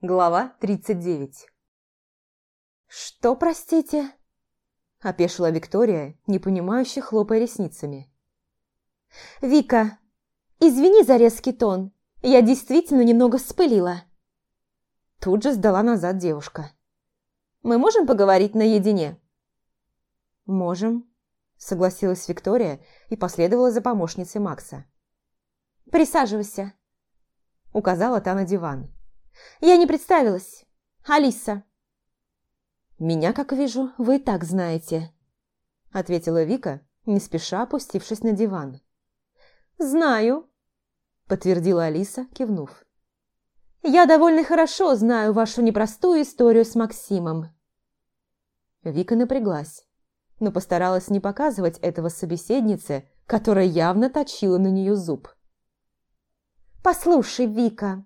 Глава 39 «Что, простите?» – опешила Виктория, непонимающе хлопая ресницами. «Вика, извини за резкий тон, я действительно немного вспылила». Тут же сдала назад девушка. «Мы можем поговорить наедине?» «Можем», – согласилась Виктория и последовала за помощницей Макса. «Присаживайся», – указала та на диван. Я не представилась. Алиса. Меня, как вижу, вы и так знаете, ответила Вика, не спеша опустившись на диван. Знаю, подтвердила Алиса, кивнув. Я довольно хорошо знаю вашу непростую историю с Максимом. Вика напряглась, но постаралась не показывать этого собеседнице, которая явно точила на нее зуб. «Послушай, Вика,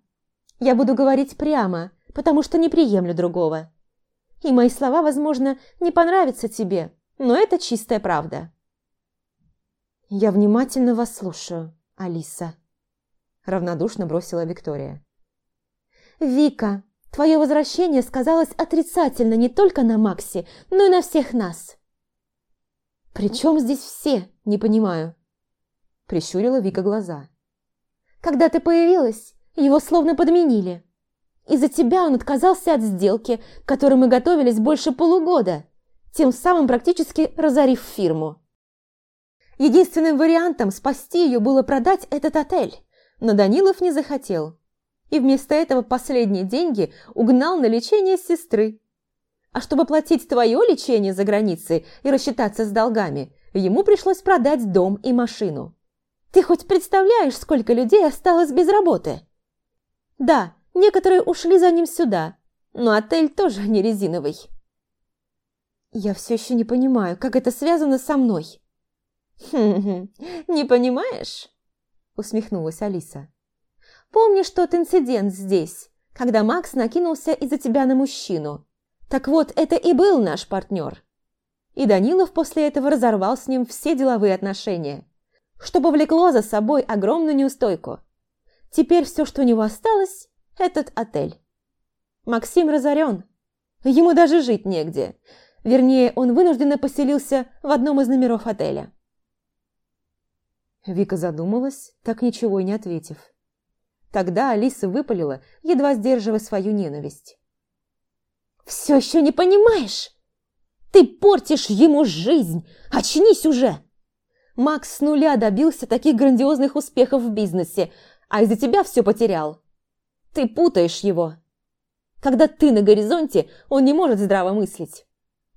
я буду говорить прямо, потому что не приемлю другого. И мои слова, возможно, не понравятся тебе, но это чистая правда. Я внимательно вас слушаю, Алиса. Равнодушно бросила Виктория. Вика, твое возвращение сказалось отрицательно не только на Максе, но и на всех нас. «При чем здесь все? Не понимаю». Прищурила Вика глаза. «Когда ты появилась, его словно подменили. Из-за тебя он отказался от сделки, к которой мы готовились больше полугода, тем самым практически разорив фирму. Единственным вариантом спасти ее было продать этот отель, но Данилов не захотел. И вместо этого последние деньги угнал на лечение сестры. А чтобы платить твое лечение за границей и рассчитаться с долгами, ему пришлось продать дом и машину. Ты хоть представляешь, сколько людей осталось без работы? Да, некоторые ушли за ним сюда, но отель тоже не резиновый. Я все еще не понимаю, как это связано со мной. «Хм-хм, не понимаешь?» – усмехнулась Алиса. «Помнишь тот инцидент здесь, когда Макс накинулся из-за тебя на мужчину? Так вот, это и был наш партнер. И Данилов после этого разорвал с ним все деловые отношения, что повлекло за собой огромную неустойку – Теперь все, что у него осталось, этот отель. Максим разорен. Ему даже жить негде. Вернее, он вынужденно поселился в одном из номеров отеля. Вика задумалась, так ничего и не ответив. Тогда Алиса выпалила, едва сдерживая свою ненависть. «Все еще не понимаешь? Ты портишь ему жизнь! Очнись уже!» Макс с нуля добился таких грандиозных успехов в бизнесе, а из-за тебя все потерял. Ты путаешь его. Когда ты на горизонте, он не может здраво мыслить.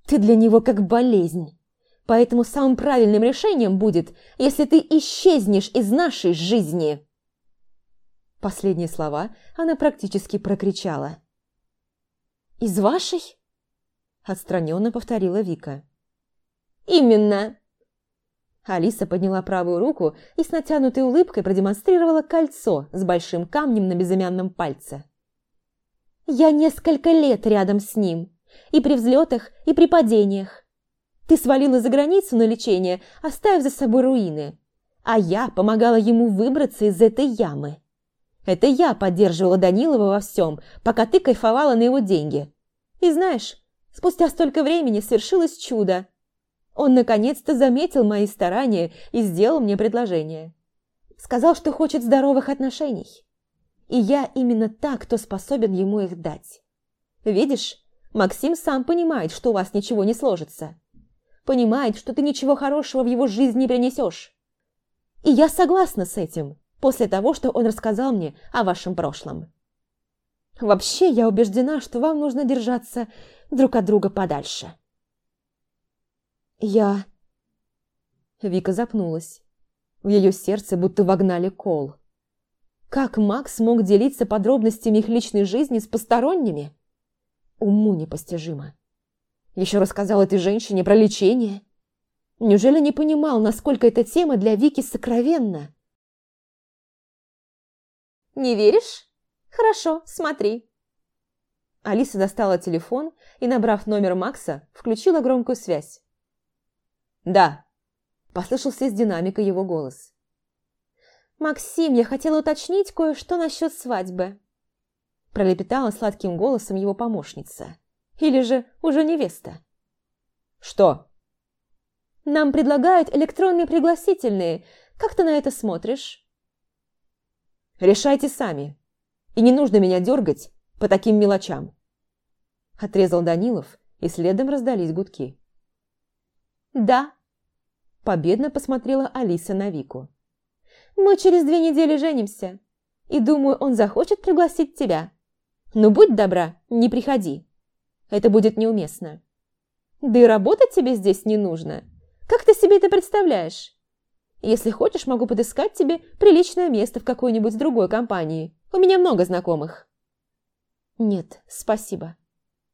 Ты для него как болезнь. Поэтому самым правильным решением будет, если ты исчезнешь из нашей жизни. Последние слова она практически прокричала. «Из вашей?» Отстраненно повторила Вика. «Именно!» Алиса подняла правую руку и с натянутой улыбкой продемонстрировала кольцо с большим камнем на безымянном пальце. «Я несколько лет рядом с ним, и при взлетах, и при падениях. Ты свалила за границу на лечение, оставив за собой руины, а я помогала ему выбраться из этой ямы. Это я поддерживала Данилова во всем, пока ты кайфовала на его деньги. И знаешь, спустя столько времени свершилось чудо – он наконец-то заметил мои старания и сделал мне предложение. Сказал, что хочет здоровых отношений. И я именно так, кто способен ему их дать. Видишь, Максим сам понимает, что у вас ничего не сложится. Понимает, что ты ничего хорошего в его жизнь не принесешь. И я согласна с этим, после того, что он рассказал мне о вашем прошлом. Вообще, я убеждена, что вам нужно держаться друг от друга подальше. «Я...» Вика запнулась. В ее сердце будто вогнали кол. Как Макс мог делиться подробностями их личной жизни с посторонними? Уму непостижимо. Еще рассказал этой женщине про лечение. Неужели не понимал, насколько эта тема для Вики сокровенна? «Не веришь? Хорошо, смотри». Алиса достала телефон и, набрав номер Макса, включила громкую связь. «Да», – послышался из динамика его голос. «Максим, я хотела уточнить кое-что насчет свадьбы». пролепетала сладким голосом его помощница. «Или же уже невеста?» «Что?» «Нам предлагают электронные пригласительные. Как ты на это смотришь?» «Решайте сами. И не нужно меня дергать по таким мелочам!» Отрезал Данилов, и следом раздались гудки. «Да», – победно посмотрела Алиса на Вику. «Мы через две недели женимся, и думаю, он захочет пригласить тебя. Но будь добра, не приходи. Это будет неуместно. Да и работать тебе здесь не нужно. Как ты себе это представляешь? Если хочешь, могу подыскать тебе приличное место в какой-нибудь другой компании. У меня много знакомых». «Нет, спасибо»,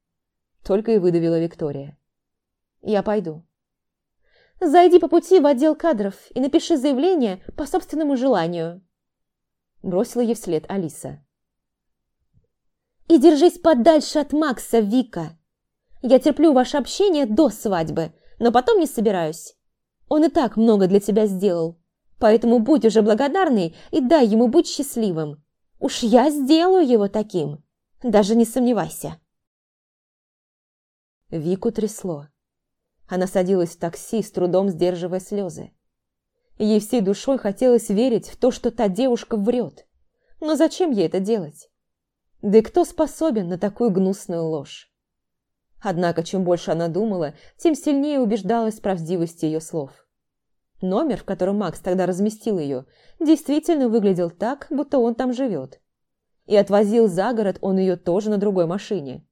– только и выдавила Виктория. «Я пойду». «Зайди по пути в отдел кадров и напиши заявление по собственному желанию», – бросила ей вслед Алиса. «И держись подальше от Макса, Вика. Я терплю ваше общение до свадьбы, но потом не собираюсь. Он и так много для тебя сделал, поэтому будь уже благодарный и дай ему быть счастливым. Уж я сделаю его таким, даже не сомневайся». Вику трясло. Она садилась в такси, с трудом сдерживая слезы. Ей всей душой хотелось верить в то, что та девушка врет. Но зачем ей это делать? Да и кто способен на такую гнусную ложь? Однако, чем больше она думала, тем сильнее убеждалась в правдивости ее слов. Номер, в котором Макс тогда разместил ее, действительно выглядел так, будто он там живет. И отвозил за город он ее тоже на другой машине.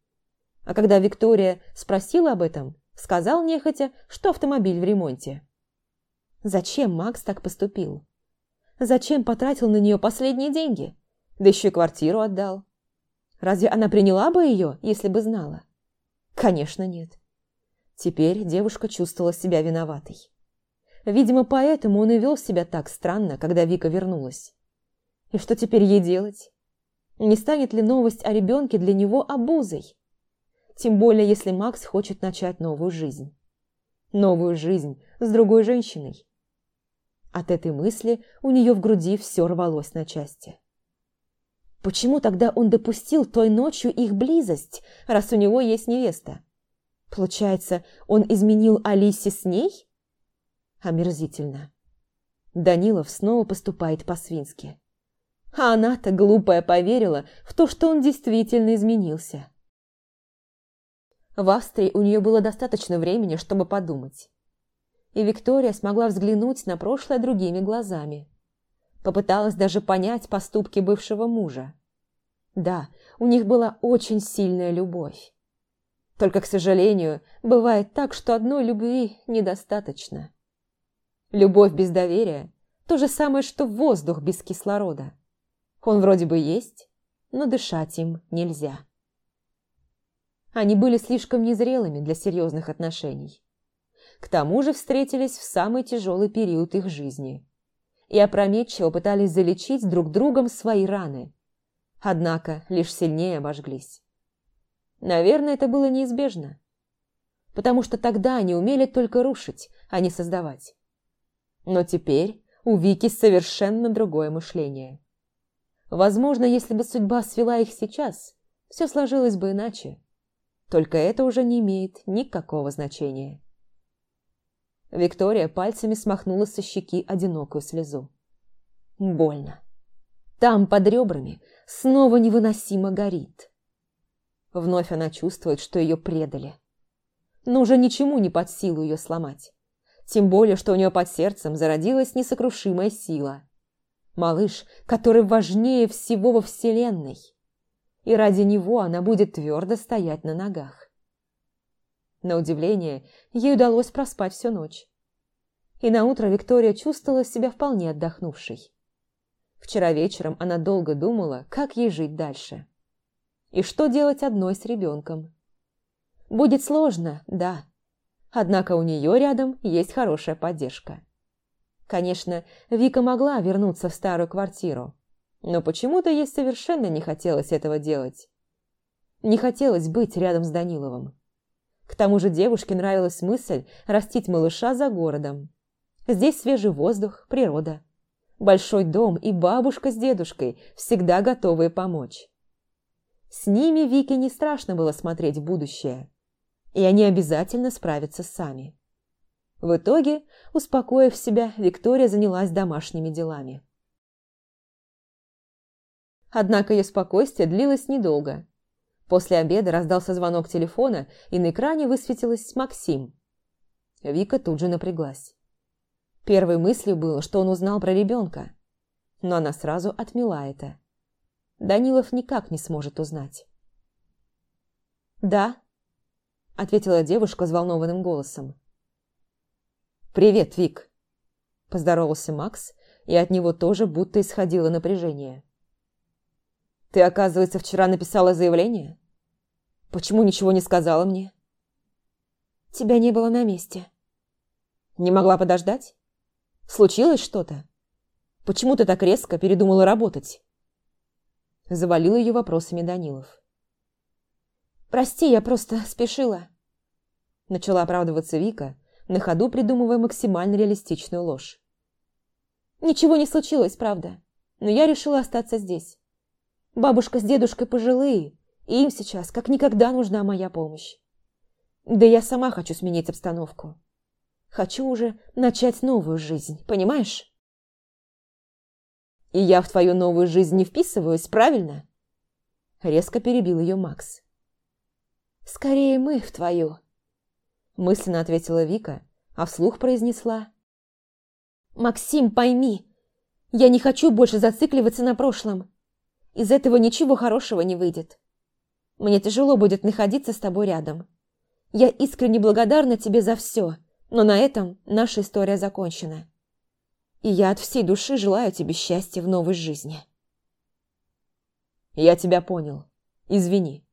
А когда Виктория спросила об этом, сказал нехотя, что автомобиль в ремонте. Зачем Макс так поступил? Зачем потратил на нее последние деньги? Да еще и квартиру отдал. Разве она приняла бы ее, если бы знала? Конечно, нет. Теперь девушка чувствовала себя виноватой. Видимо, поэтому он и вел себя так странно, когда Вика вернулась. И что теперь ей делать? Не станет ли новость о ребенке для него обузой? Тем более, если Макс хочет начать новую жизнь. Новую жизнь с другой женщиной. От этой мысли у нее в груди все рвалось на части. Почему тогда он допустил той ночью их близость, раз у него есть невеста? Получается, он изменил Алисе с ней? Омерзительно. Данилов снова поступает по-свински. А она-то, глупая, поверила в то, что он действительно изменился. В Австрии у нее было достаточно времени, чтобы подумать. И Виктория смогла взглянуть на прошлое другими глазами. Попыталась даже понять поступки бывшего мужа. Да, у них была очень сильная любовь. Только, к сожалению, бывает так, что одной любви недостаточно. Любовь без доверия – то же самое, что воздух без кислорода. Он вроде бы есть, но дышать им нельзя. Они были слишком незрелыми для серьезных отношений. К тому же встретились в самый тяжелый период их жизни. И опрометчиво пытались залечить друг другом свои раны. Однако лишь сильнее обожглись. Наверное, это было неизбежно. Потому что тогда они умели только рушить, а не создавать. Но теперь у Вики совершенно другое мышление. Возможно, если бы судьба свела их сейчас, все сложилось бы иначе. Только это уже не имеет никакого значения. Виктория пальцами смахнула со щеки одинокую слезу. Больно. Там, под ребрами, снова невыносимо горит. Вновь она чувствует, что ее предали. Но уже ничему не под силу ее сломать. Тем более, что у нее под сердцем зародилась несокрушимая сила. Малыш, который важнее всего во Вселенной и ради него она будет твердо стоять на ногах. На удивление, ей удалось проспать всю ночь. И наутро Виктория чувствовала себя вполне отдохнувшей. Вчера вечером она долго думала, как ей жить дальше. И что делать одной с ребенком. Будет сложно, да. Однако у нее рядом есть хорошая поддержка. Конечно, Вика могла вернуться в старую квартиру, но почему-то ей совершенно не хотелось этого делать. Не хотелось быть рядом с Даниловым. К тому же девушке нравилась мысль растить малыша за городом. Здесь свежий воздух, природа. Большой дом и бабушка с дедушкой, всегда готовые помочь. С ними Вике не страшно было смотреть будущее, и они обязательно справятся сами. В итоге, успокоив себя, Виктория занялась домашними делами. Однако ее спокойствие длилось недолго. После обеда раздался звонок телефона, и на экране высветилась Максим. Вика тут же напряглась. Первой мыслью было, что он узнал про ребенка, но она сразу отмела это. Данилов никак не сможет узнать. «Да», – ответила девушка взволнованным голосом. «Привет, Вик!» – поздоровался Макс, и от него тоже будто исходило напряжение. «Ты, оказывается, вчера написала заявление? Почему ничего не сказала мне?» «Тебя не было на месте». «Не могла подождать? Случилось что-то? Почему ты так резко передумала работать?» Завалил ее вопросами Данилов. «Прости, я просто спешила». Начала оправдываться Вика, на ходу придумывая максимально реалистичную ложь. «Ничего не случилось, правда, но я решила остаться здесь. Бабушка с дедушкой пожилые, и им сейчас как никогда нужна моя помощь. Да я сама хочу сменить обстановку. Хочу уже начать новую жизнь, понимаешь?» И я в твою новую жизнь не вписываюсь, правильно?» Резко перебил ее Макс. «Скорее мы в твою», – мысленно ответила Вика, а вслух произнесла. «Максим, пойми, я не хочу больше зацикливаться на прошлом. Из этого ничего хорошего не выйдет. Мне тяжело будет находиться с тобой рядом. Я искренне благодарна тебе за все, но на этом наша история закончена и я от всей души желаю тебе счастья в новой жизни. Я тебя понял. Извини.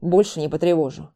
Больше не потревожу.